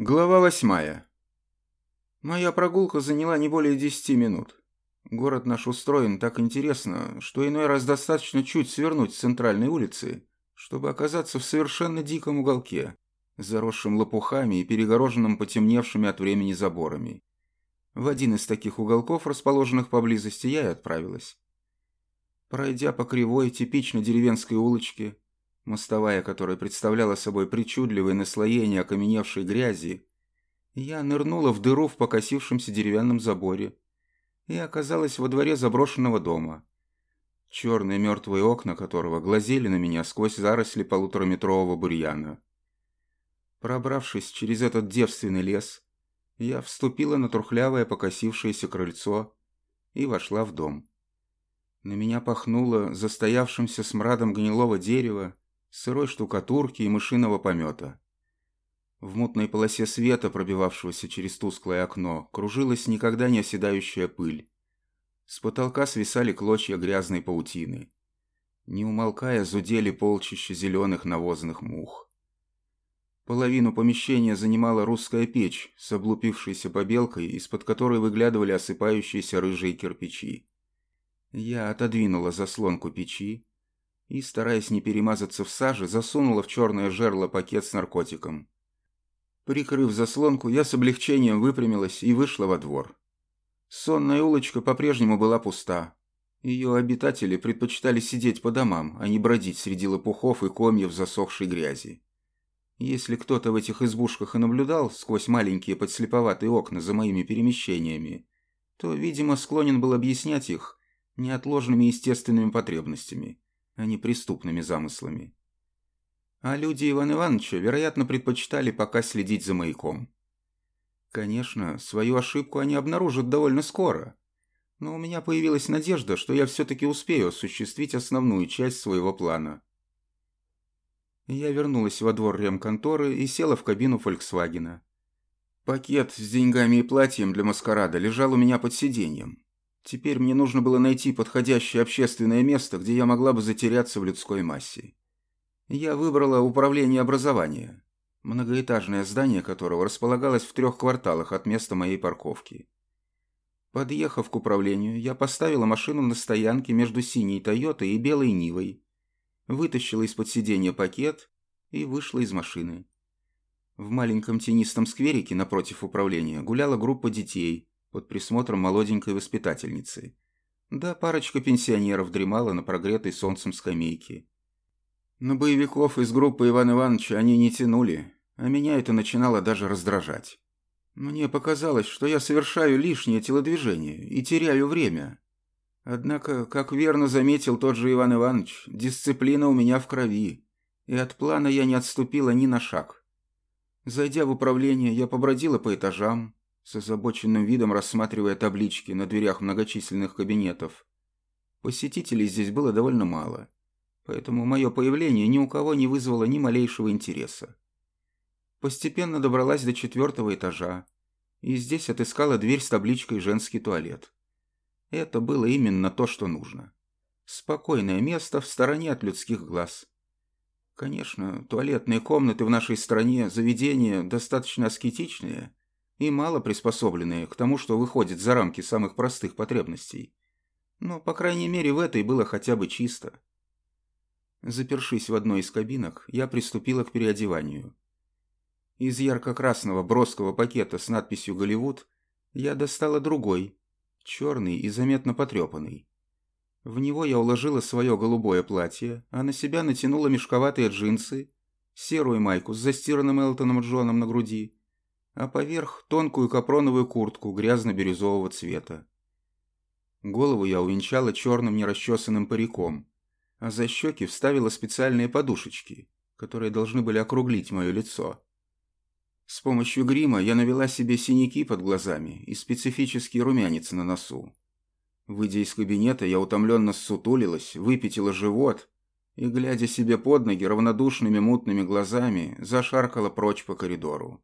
Глава восьмая. Моя прогулка заняла не более десяти минут. Город наш устроен так интересно, что иной раз достаточно чуть свернуть с центральной улицы, чтобы оказаться в совершенно диком уголке, заросшим лопухами и перегороженным потемневшими от времени заборами. В один из таких уголков, расположенных поблизости, я и отправилась. Пройдя по кривой, типично деревенской улочке, мостовая которая представляла собой причудливое наслоение окаменевшей грязи, я нырнула в дыру в покосившемся деревянном заборе и оказалась во дворе заброшенного дома, черные мертвые окна которого глазели на меня сквозь заросли полутораметрового бурьяна. Пробравшись через этот девственный лес, я вступила на трухлявое покосившееся крыльцо и вошла в дом. На меня пахнуло застоявшимся смрадом гнилого дерева сырой штукатурки и мышиного помета. В мутной полосе света, пробивавшегося через тусклое окно, кружилась никогда не оседающая пыль. С потолка свисали клочья грязной паутины. Не умолкая, зудели полчища зеленых навозных мух. Половину помещения занимала русская печь с облупившейся побелкой, из-под которой выглядывали осыпающиеся рыжие кирпичи. Я отодвинула заслонку печи, и, стараясь не перемазаться в саже, засунула в черное жерло пакет с наркотиком. Прикрыв заслонку, я с облегчением выпрямилась и вышла во двор. Сонная улочка по-прежнему была пуста. Ее обитатели предпочитали сидеть по домам, а не бродить среди лопухов и комьев засохшей грязи. Если кто-то в этих избушках и наблюдал сквозь маленькие подслеповатые окна за моими перемещениями, то, видимо, склонен был объяснять их неотложными естественными потребностями – а не преступными замыслами. А люди Ивана Ивановича, вероятно, предпочитали пока следить за маяком. Конечно, свою ошибку они обнаружат довольно скоро, но у меня появилась надежда, что я все-таки успею осуществить основную часть своего плана. Я вернулась во двор ремконторы и села в кабину «Фольксвагена». Пакет с деньгами и платьем для маскарада лежал у меня под сиденьем. Теперь мне нужно было найти подходящее общественное место, где я могла бы затеряться в людской массе. Я выбрала управление образования, многоэтажное здание которого располагалось в трех кварталах от места моей парковки. Подъехав к управлению, я поставила машину на стоянке между синей Тойотой и белой Нивой, вытащила из-под сиденья пакет и вышла из машины. В маленьком тенистом скверике напротив управления гуляла группа детей, под присмотром молоденькой воспитательницы. Да парочка пенсионеров дремала на прогретой солнцем скамейке. На боевиков из группы Ивана Ивановича они не тянули, а меня это начинало даже раздражать. Мне показалось, что я совершаю лишнее телодвижение и теряю время. Однако, как верно заметил тот же Иван Иванович, дисциплина у меня в крови, и от плана я не отступила ни на шаг. Зайдя в управление, я побродила по этажам, с озабоченным видом рассматривая таблички на дверях многочисленных кабинетов. Посетителей здесь было довольно мало, поэтому мое появление ни у кого не вызвало ни малейшего интереса. Постепенно добралась до четвертого этажа, и здесь отыскала дверь с табличкой «Женский туалет». Это было именно то, что нужно. Спокойное место в стороне от людских глаз. Конечно, туалетные комнаты в нашей стране, заведения достаточно аскетичные – и мало приспособленные к тому, что выходит за рамки самых простых потребностей. Но, по крайней мере, в этой было хотя бы чисто. Запершись в одной из кабинок, я приступила к переодеванию. Из ярко-красного броского пакета с надписью «Голливуд» я достала другой, черный и заметно потрепанный. В него я уложила свое голубое платье, а на себя натянула мешковатые джинсы, серую майку с застиранным Элтоном Джоном на груди а поверх тонкую капроновую куртку грязно-бирюзового цвета. Голову я увенчала черным нерасчесанным париком, а за щеки вставила специальные подушечки, которые должны были округлить мое лицо. С помощью грима я навела себе синяки под глазами и специфический румянец на носу. Выйдя из кабинета, я утомленно ссутулилась, выпятила живот и, глядя себе под ноги равнодушными мутными глазами, зашаркала прочь по коридору.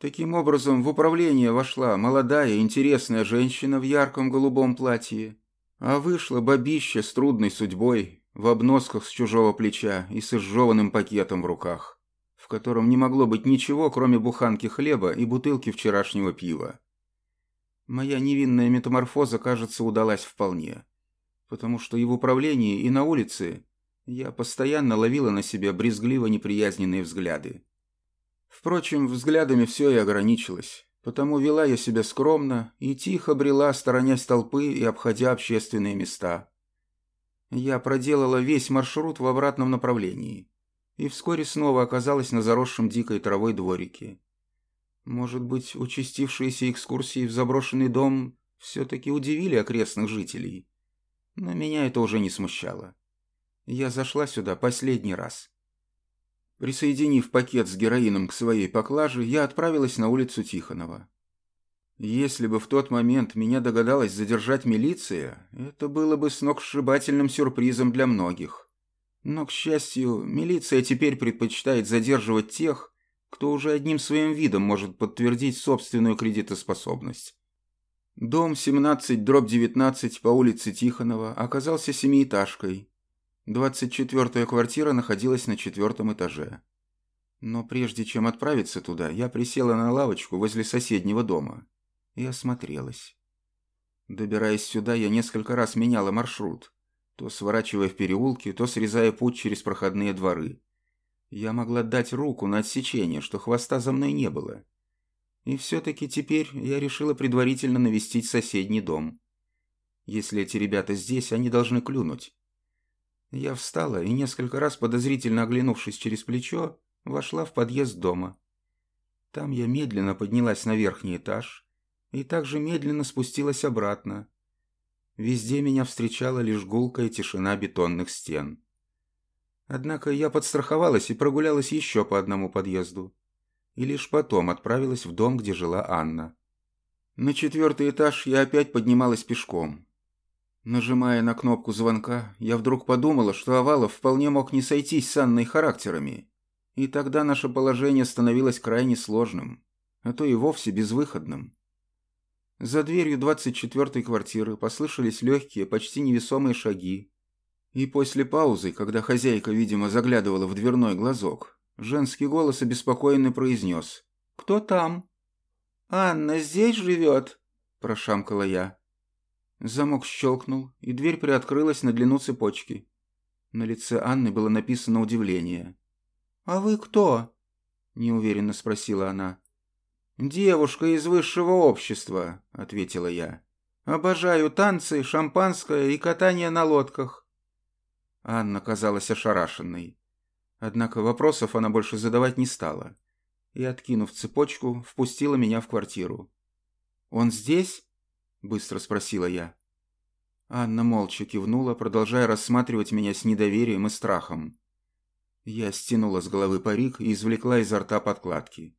Таким образом, в управление вошла молодая интересная женщина в ярком голубом платье, а вышла бабища с трудной судьбой, в обносках с чужого плеча и с изжеванным пакетом в руках, в котором не могло быть ничего, кроме буханки хлеба и бутылки вчерашнего пива. Моя невинная метаморфоза, кажется, удалась вполне, потому что и в управлении, и на улице я постоянно ловила на себе брезгливо неприязненные взгляды. Впрочем, взглядами все и ограничилось, потому вела я себя скромно и тихо брела, сторонясь толпы и обходя общественные места. Я проделала весь маршрут в обратном направлении и вскоре снова оказалась на заросшем дикой травой дворике. Может быть, участившиеся экскурсии в заброшенный дом все-таки удивили окрестных жителей, но меня это уже не смущало. Я зашла сюда последний раз. Присоединив пакет с героином к своей поклаже, я отправилась на улицу Тихонова. Если бы в тот момент меня догадалась задержать милиция, это было бы сногсшибательным сюрпризом для многих. Но, к счастью, милиция теперь предпочитает задерживать тех, кто уже одним своим видом может подтвердить собственную кредитоспособность. Дом 17 дробь 19 по улице Тихонова оказался семиэтажкой, 24-я квартира находилась на четвертом этаже. Но прежде чем отправиться туда, я присела на лавочку возле соседнего дома и осмотрелась. Добираясь сюда, я несколько раз меняла маршрут, то сворачивая в переулки, то срезая путь через проходные дворы. Я могла дать руку на отсечение, что хвоста за мной не было. И все-таки теперь я решила предварительно навестить соседний дом. Если эти ребята здесь, они должны клюнуть. Я встала и, несколько раз подозрительно оглянувшись через плечо, вошла в подъезд дома. Там я медленно поднялась на верхний этаж и также медленно спустилась обратно. Везде меня встречала лишь гулкая тишина бетонных стен. Однако я подстраховалась и прогулялась еще по одному подъезду. И лишь потом отправилась в дом, где жила Анна. На четвертый этаж я опять поднималась пешком. Нажимая на кнопку звонка, я вдруг подумала, что Овалов вполне мог не сойтись с Анной характерами, и тогда наше положение становилось крайне сложным, а то и вовсе безвыходным. За дверью 24-й квартиры послышались легкие, почти невесомые шаги, и после паузы, когда хозяйка, видимо, заглядывала в дверной глазок, женский голос обеспокоенно произнес «Кто там?» «Анна здесь живет?» – прошамкала я. Замок щелкнул, и дверь приоткрылась на длину цепочки. На лице Анны было написано удивление. «А вы кто?» – неуверенно спросила она. «Девушка из высшего общества», – ответила я. «Обожаю танцы, шампанское и катание на лодках». Анна казалась ошарашенной. Однако вопросов она больше задавать не стала. И, откинув цепочку, впустила меня в квартиру. «Он здесь?» – быстро спросила я. Анна молча кивнула, продолжая рассматривать меня с недоверием и страхом. Я стянула с головы парик и извлекла изо рта подкладки.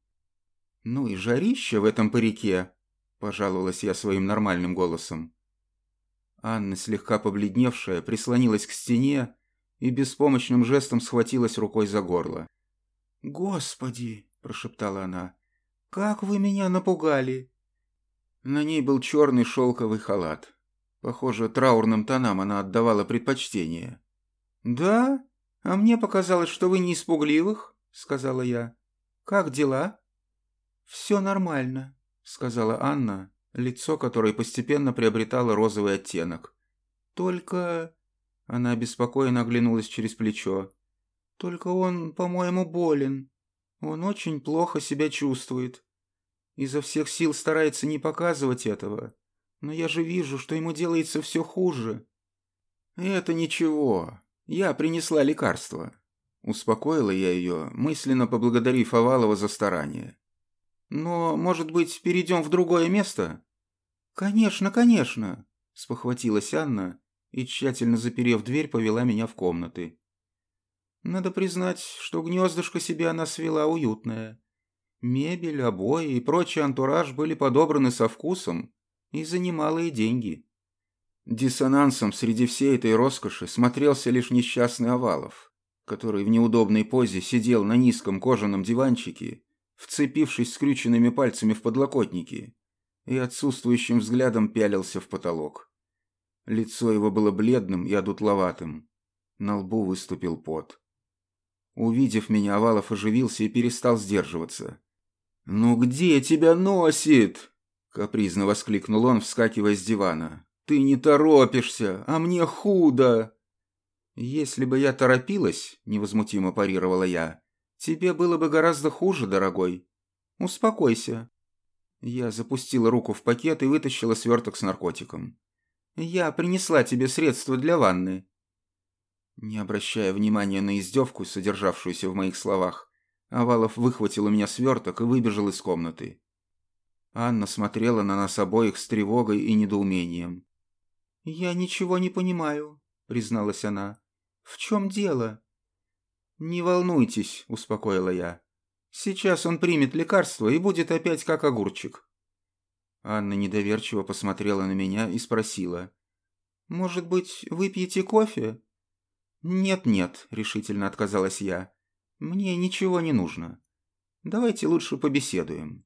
«Ну и жарище в этом парике!» – пожаловалась я своим нормальным голосом. Анна, слегка побледневшая, прислонилась к стене и беспомощным жестом схватилась рукой за горло. «Господи!» – прошептала она. «Как вы меня напугали!» На ней был черный шелковый халат. Похоже, траурным тонам она отдавала предпочтение. «Да? А мне показалось, что вы не испугливых», — сказала я. «Как дела?» «Все нормально», — сказала Анна, лицо которой постепенно приобретало розовый оттенок. «Только...» — она беспокойно оглянулась через плечо. «Только он, по-моему, болен. Он очень плохо себя чувствует изо всех сил старается не показывать этого, но я же вижу, что ему делается все хуже. Это ничего, я принесла лекарство. Успокоила я ее, мысленно поблагодарив Овалова за старание. Но, может быть, перейдем в другое место? Конечно, конечно, спохватилась Анна и, тщательно заперев дверь, повела меня в комнаты. Надо признать, что гнездышко себе она свела уютное. Мебель, обои и прочий антураж были подобраны со вкусом и за немалые деньги. Диссонансом среди всей этой роскоши смотрелся лишь несчастный Овалов, который в неудобной позе сидел на низком кожаном диванчике, вцепившись скрюченными пальцами в подлокотники, и отсутствующим взглядом пялился в потолок. Лицо его было бледным и одутловатым. На лбу выступил пот. Увидев меня, Овалов оживился и перестал сдерживаться. «Ну где тебя носит?» — капризно воскликнул он, вскакивая с дивана. «Ты не торопишься, а мне худо!» «Если бы я торопилась», — невозмутимо парировала я, — «тебе было бы гораздо хуже, дорогой. Успокойся». Я запустила руку в пакет и вытащила сверток с наркотиком. «Я принесла тебе средства для ванны». Не обращая внимания на издевку, содержавшуюся в моих словах, Овалов выхватил у меня сверток и выбежал из комнаты. Анна смотрела на нас обоих с тревогой и недоумением. «Я ничего не понимаю», — призналась она. «В чем дело?» «Не волнуйтесь», — успокоила я. «Сейчас он примет лекарство и будет опять как огурчик». Анна недоверчиво посмотрела на меня и спросила. «Может быть, выпьете кофе?» «Нет-нет», — решительно отказалась я. «Мне ничего не нужно. Давайте лучше побеседуем.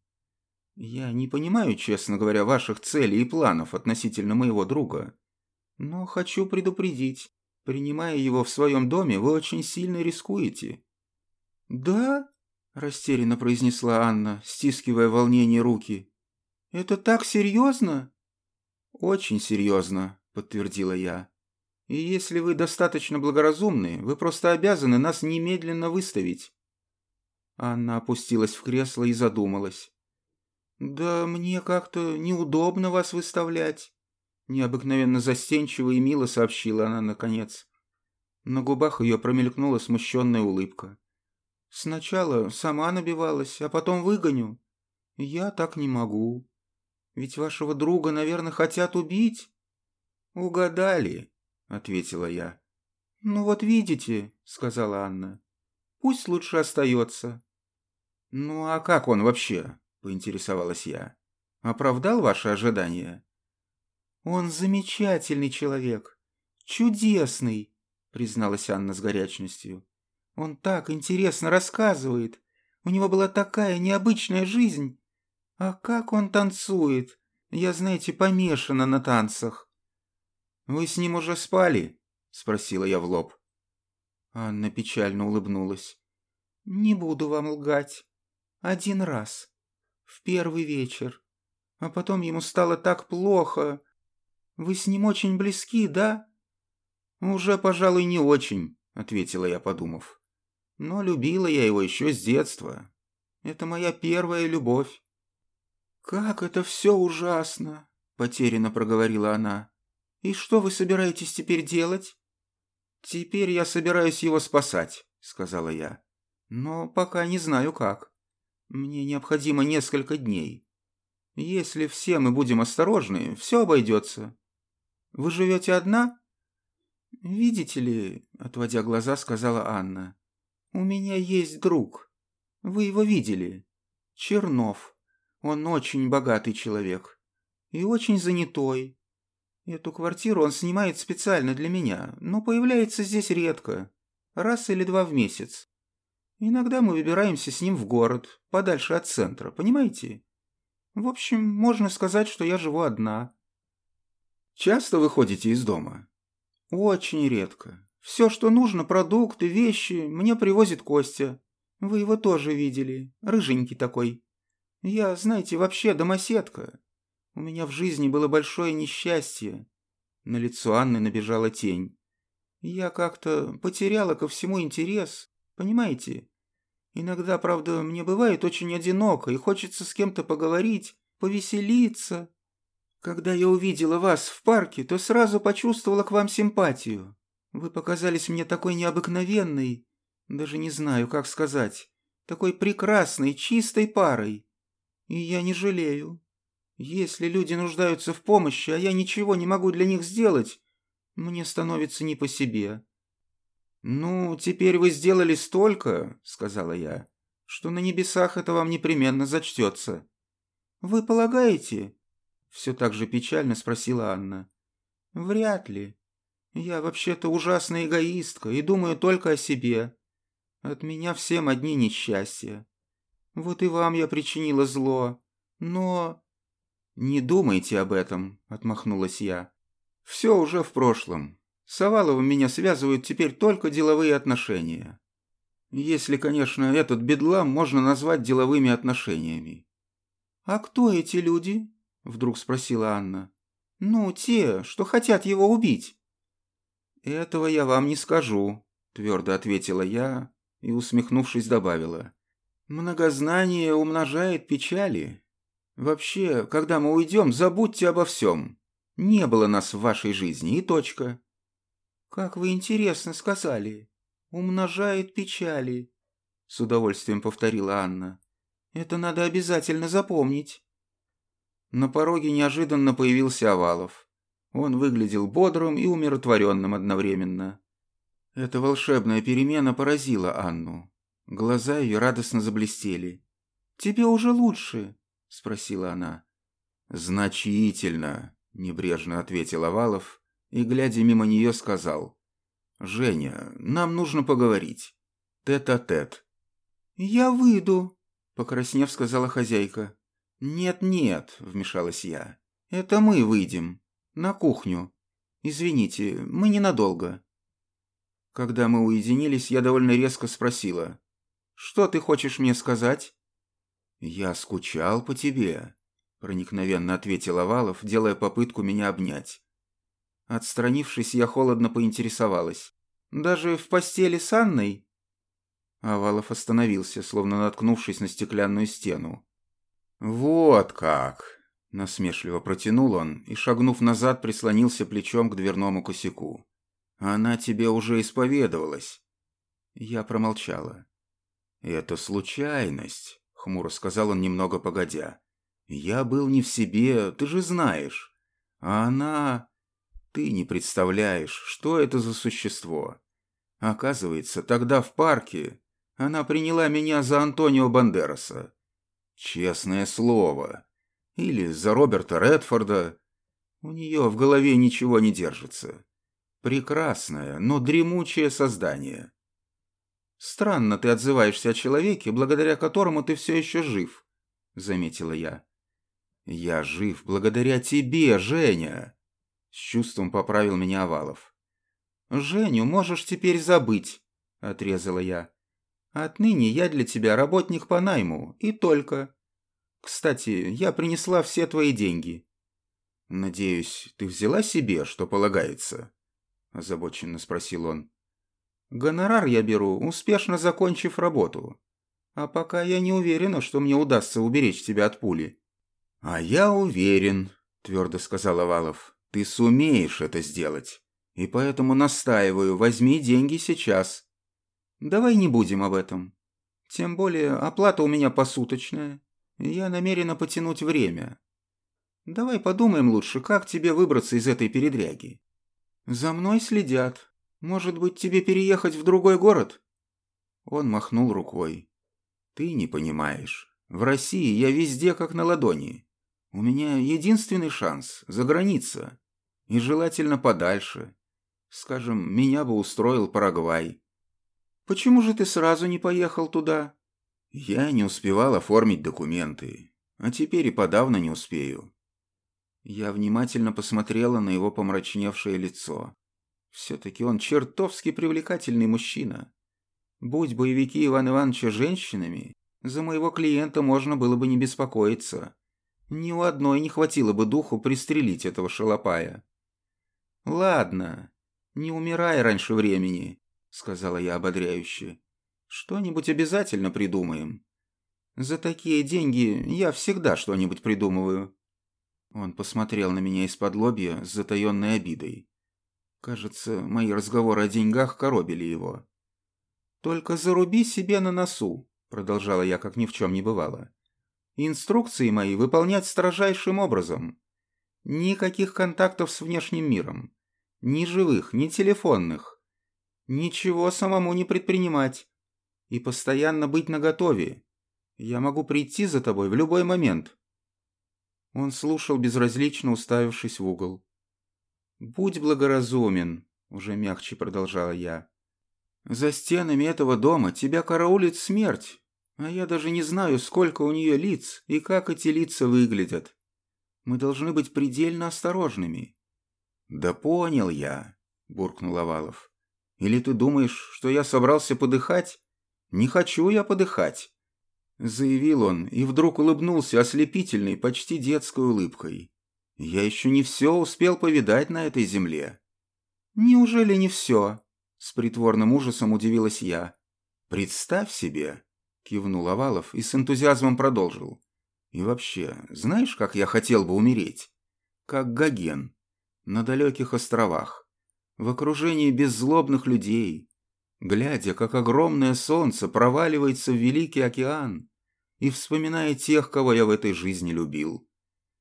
Я не понимаю, честно говоря, ваших целей и планов относительно моего друга. Но хочу предупредить. Принимая его в своем доме, вы очень сильно рискуете». «Да?» – растерянно произнесла Анна, стискивая волнение руки. «Это так серьезно?» «Очень серьезно», – подтвердила я. «И если вы достаточно благоразумны, вы просто обязаны нас немедленно выставить». Анна опустилась в кресло и задумалась. «Да мне как-то неудобно вас выставлять. Необыкновенно застенчиво и мило сообщила она наконец. На губах ее промелькнула смущенная улыбка. «Сначала сама набивалась, а потом выгоню. Я так не могу. Ведь вашего друга, наверное, хотят убить?» «Угадали», — ответила я. «Ну вот видите», — сказала Анна. «Пусть лучше остается». «Ну а как он вообще?» — поинтересовалась я. «Оправдал ваши ожидания?» «Он замечательный человек. Чудесный», — призналась Анна с горячностью. «Он так интересно рассказывает. У него была такая необычная жизнь. А как он танцует? Я, знаете, помешана на танцах». «Вы с ним уже спали?» — спросила я в лоб. Анна печально улыбнулась. «Не буду вам лгать. Один раз. В первый вечер. А потом ему стало так плохо, вы с ним очень близки, да?» «Уже, пожалуй, не очень», — ответила я, подумав. «Но любила я его еще с детства. Это моя первая любовь». «Как это все ужасно!» — потерянно проговорила она. «И что вы собираетесь теперь делать?» «Теперь я собираюсь его спасать», — сказала я. «Но пока не знаю как. Мне необходимо несколько дней. Если все мы будем осторожны, все обойдется. Вы живете одна?» «Видите ли», — отводя глаза, сказала Анна, — «у меня есть друг. Вы его видели. Чернов. Он очень богатый человек. И очень занятой. Эту квартиру он снимает специально для меня, но появляется здесь редко. Раз или два в месяц. Иногда мы выбираемся с ним в город, подальше от центра, понимаете? В общем, можно сказать, что я живу одна. Часто выходите из дома? Очень редко. Все, что нужно, продукты, вещи, мне привозит Костя. Вы его тоже видели. Рыженький такой. Я, знаете, вообще домоседка. У меня в жизни было большое несчастье. На лицо Анны набежала тень. Я как-то потеряла ко всему интерес, понимаете? Иногда, правда, мне бывает очень одиноко и хочется с кем-то поговорить, повеселиться. Когда я увидела вас в парке, то сразу почувствовала к вам симпатию. Вы показались мне такой необыкновенной, даже не знаю, как сказать, такой прекрасной, чистой парой. И я не жалею. Если люди нуждаются в помощи, а я ничего не могу для них сделать, мне становится не по себе. «Ну, теперь вы сделали столько, — сказала я, — что на небесах это вам непременно зачтется». «Вы полагаете?» Все так же печально спросила Анна. «Вряд ли. Я вообще-то ужасная эгоистка и думаю только о себе. От меня всем одни несчастья. Вот и вам я причинила зло. Но...» «Не думайте об этом», — отмахнулась я. «Все уже в прошлом. С Оваловым меня связывают теперь только деловые отношения. Если, конечно, этот бедлам можно назвать деловыми отношениями. «А кто эти люди?» – вдруг спросила Анна. «Ну, те, что хотят его убить». «Этого я вам не скажу», – твердо ответила я и, усмехнувшись, добавила. «Многознание умножает печали. Вообще, когда мы уйдем, забудьте обо всем. Не было нас в вашей жизни, и точка». «Как вы интересно сказали. Умножает печали», – с удовольствием повторила Анна. «Это надо обязательно запомнить». На пороге неожиданно появился Овалов. Он выглядел бодрым и умиротворенным одновременно. Эта волшебная перемена поразила Анну. Глаза ее радостно заблестели. «Тебе уже лучше?» – спросила она. «Значительно», – небрежно ответил Овалов и, глядя мимо нее, сказал. «Женя, нам нужно поговорить. Тет-а-тет». -тет. «Я выйду», – покраснев, сказала хозяйка. «Нет-нет», – вмешалась я. «Это мы выйдем. На кухню. Извините, мы ненадолго». Когда мы уединились, я довольно резко спросила. «Что ты хочешь мне сказать?» «Я скучал по тебе», — проникновенно ответил Овалов, делая попытку меня обнять. Отстранившись, я холодно поинтересовалась. «Даже в постели с Анной?» Овалов остановился, словно наткнувшись на стеклянную стену. «Вот как!» – насмешливо протянул он и, шагнув назад, прислонился плечом к дверному косяку. «Она тебе уже исповедовалась». Я промолчала. «Это случайность», — хмуро сказал он немного погодя. «Я был не в себе, ты же знаешь. А она... Ты не представляешь, что это за существо. Оказывается, тогда в парке она приняла меня за Антонио Бандераса. Честное слово. Или за Роберта Редфорда. У нее в голове ничего не держится. Прекрасное, но дремучее создание. Странно ты отзываешься о человеке, благодаря которому ты все еще жив, заметила я. Я жив благодаря тебе, Женя. С чувством поправил меня Овалов. Женю можешь теперь забыть, отрезала я. Отныне я для тебя работник по найму, и только. Кстати, я принесла все твои деньги. Надеюсь, ты взяла себе, что полагается? Озабоченно спросил он. Гонорар я беру, успешно закончив работу. А пока я не уверена, что мне удастся уберечь тебя от пули. А я уверен, твердо сказал Овалов. Ты сумеешь это сделать. И поэтому настаиваю, возьми деньги сейчас. Давай не будем об этом. Тем более оплата у меня посуточная, я намерена потянуть время. Давай подумаем лучше, как тебе выбраться из этой передряги. За мной следят. Может быть, тебе переехать в другой город? Он махнул рукой. Ты не понимаешь. В России я везде как на ладони. У меня единственный шанс – за граница. И желательно подальше. Скажем, меня бы устроил Парагвай. Почему же ты сразу не поехал туда? Я не успевал оформить документы, а теперь и подавно не успею. Я внимательно посмотрела на его помрачневшее лицо. Все-таки он чертовски привлекательный мужчина. Будь боевики Ивана Ивановича женщинами, за моего клиента можно было бы не беспокоиться. Ни у одной не хватило бы духу пристрелить этого шалопая. Ладно, не умирай раньше времени сказала я ободряюще. Что-нибудь обязательно придумаем. За такие деньги я всегда что-нибудь придумываю. Он посмотрел на меня из-под лобья с затаенной обидой. Кажется, мои разговоры о деньгах коробили его. «Только заруби себе на носу», — продолжала я, как ни в чем не бывало. «Инструкции мои выполнять строжайшим образом. Никаких контактов с внешним миром. Ни живых, ни телефонных. Ничего самому не предпринимать. И постоянно быть наготове. Я могу прийти за тобой в любой момент. Он слушал, безразлично уставившись в угол. «Будь благоразумен», — уже мягче продолжала я. «За стенами этого дома тебя караулит смерть, а я даже не знаю, сколько у нее лиц и как эти лица выглядят. Мы должны быть предельно осторожными». «Да понял я», — буркнул Овалов. Или ты думаешь, что я собрался подыхать? Не хочу я подыхать. Заявил он и вдруг улыбнулся ослепительной, почти детской улыбкой. Я еще не все успел повидать на этой земле. Неужели не все? С притворным ужасом удивилась я. Представь себе, кивнул Овалов и с энтузиазмом продолжил. И вообще, знаешь, как я хотел бы умереть? Как Гоген, на далеких островах, в окружении беззлобных людей, глядя, как огромное солнце проваливается в Великий океан, и вспоминая тех, кого я в этой жизни любил.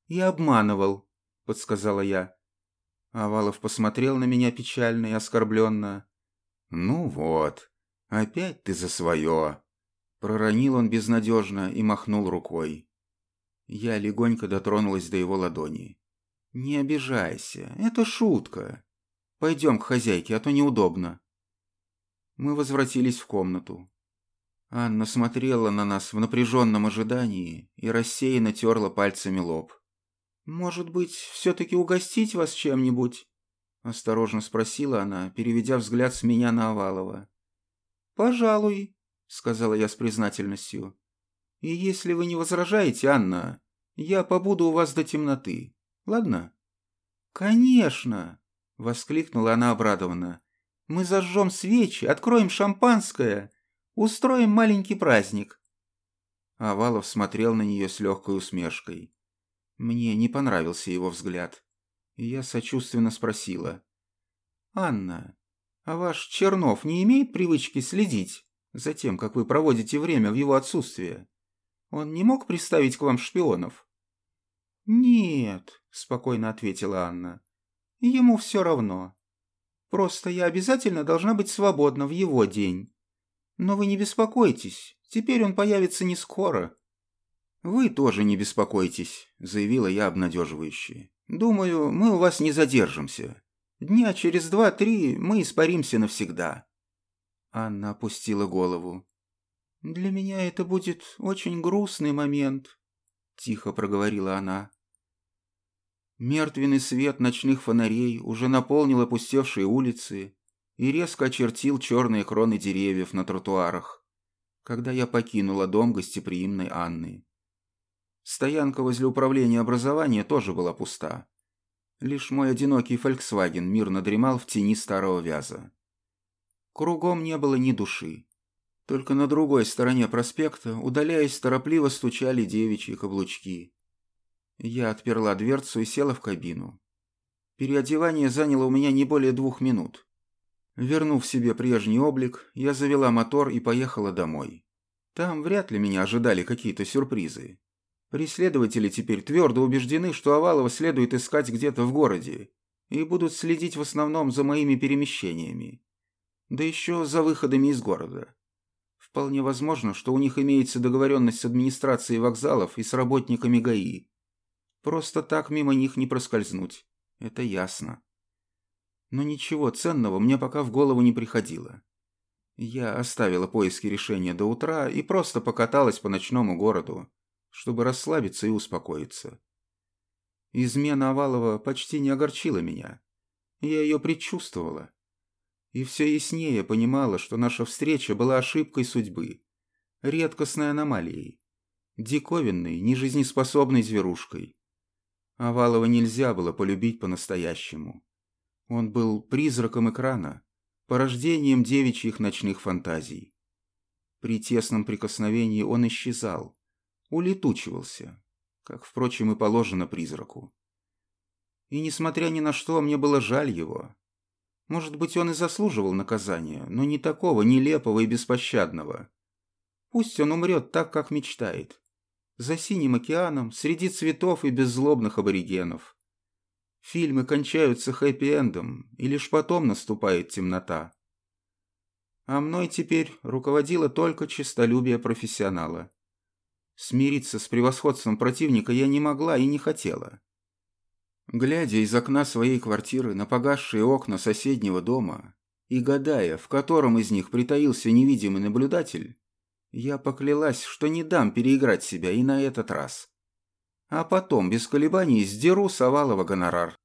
«И обманывал», — подсказала я. Авалов посмотрел на меня печально и оскорбленно. «Ну вот, опять ты за свое!» Проронил он безнадежно и махнул рукой. Я легонько дотронулась до его ладони. «Не обижайся, это шутка. Пойдем к хозяйке, а то неудобно». Мы возвратились в комнату. Анна смотрела на нас в напряженном ожидании и рассеянно терла пальцами лоб. «Может быть, все-таки угостить вас чем-нибудь?» Осторожно спросила она, переведя взгляд с меня на Овалова. «Пожалуй», — сказала я с признательностью. «И если вы не возражаете, Анна, я побуду у вас до темноты. Ладно?» «Конечно!» — воскликнула она обрадованно. «Мы зажжем свечи, откроем шампанское, устроим маленький праздник». Овалов смотрел на нее с легкой усмешкой. Мне не понравился его взгляд. Я сочувственно спросила. «Анна, а ваш Чернов не имеет привычки следить за тем, как вы проводите время в его отсутствие? Он не мог приставить к вам шпионов?» «Нет», — спокойно ответила Анна. «Ему все равно. Просто я обязательно должна быть свободна в его день. Но вы не беспокойтесь, теперь он появится не скоро. «Вы тоже не беспокойтесь», — заявила я обнадеживающе. «Думаю, мы у вас не задержимся. Дня через два-три мы испаримся навсегда». Анна опустила голову. «Для меня это будет очень грустный момент», — тихо проговорила она. Мертвенный свет ночных фонарей уже наполнил опустевшие улицы и резко очертил черные кроны деревьев на тротуарах, когда я покинула дом гостеприимной Анны. Стоянка возле управления образования тоже была пуста. Лишь мой одинокий «Фольксваген» мирно дремал в тени старого вяза. Кругом не было ни души. Только на другой стороне проспекта, удаляясь, торопливо стучали девичьи каблучки. Я отперла дверцу и села в кабину. Переодевание заняло у меня не более двух минут. Вернув себе прежний облик, я завела мотор и поехала домой. Там вряд ли меня ожидали какие-то сюрпризы. Преследователи теперь твердо убеждены, что Овалова следует искать где-то в городе и будут следить в основном за моими перемещениями. Да еще за выходами из города. Вполне возможно, что у них имеется договоренность с администрацией вокзалов и с работниками ГАИ. Просто так мимо них не проскользнуть. Это ясно. Но ничего ценного мне пока в голову не приходило. Я оставила поиски решения до утра и просто покаталась по ночному городу, чтобы расслабиться и успокоиться. Измена Овалова почти не огорчила меня. Я ее предчувствовала. И все яснее понимала, что наша встреча была ошибкой судьбы, редкостной аномалией, диковинной, нежизнеспособной зверушкой. Овалова нельзя было полюбить по-настоящему. Он был призраком экрана, порождением девичьих ночных фантазий. При тесном прикосновении он исчезал, улетучивался, как, впрочем, и положено призраку. И, несмотря ни на что, мне было жаль его. Может быть, он и заслуживал наказания, но не такого нелепого и беспощадного. Пусть он умрет так, как мечтает. За синим океаном, среди цветов и беззлобных аборигенов. Фильмы кончаются хэппи-эндом, и лишь потом наступает темнота. А мной теперь руководило только честолюбие профессионала. Смириться с превосходством противника я не могла и не хотела. Глядя из окна своей квартиры на погасшие окна соседнего дома и гадая, в котором из них притаился невидимый наблюдатель, я поклялась, что не дам переиграть себя и на этот раз. А потом, без колебаний, сдеру Савалова гонорар.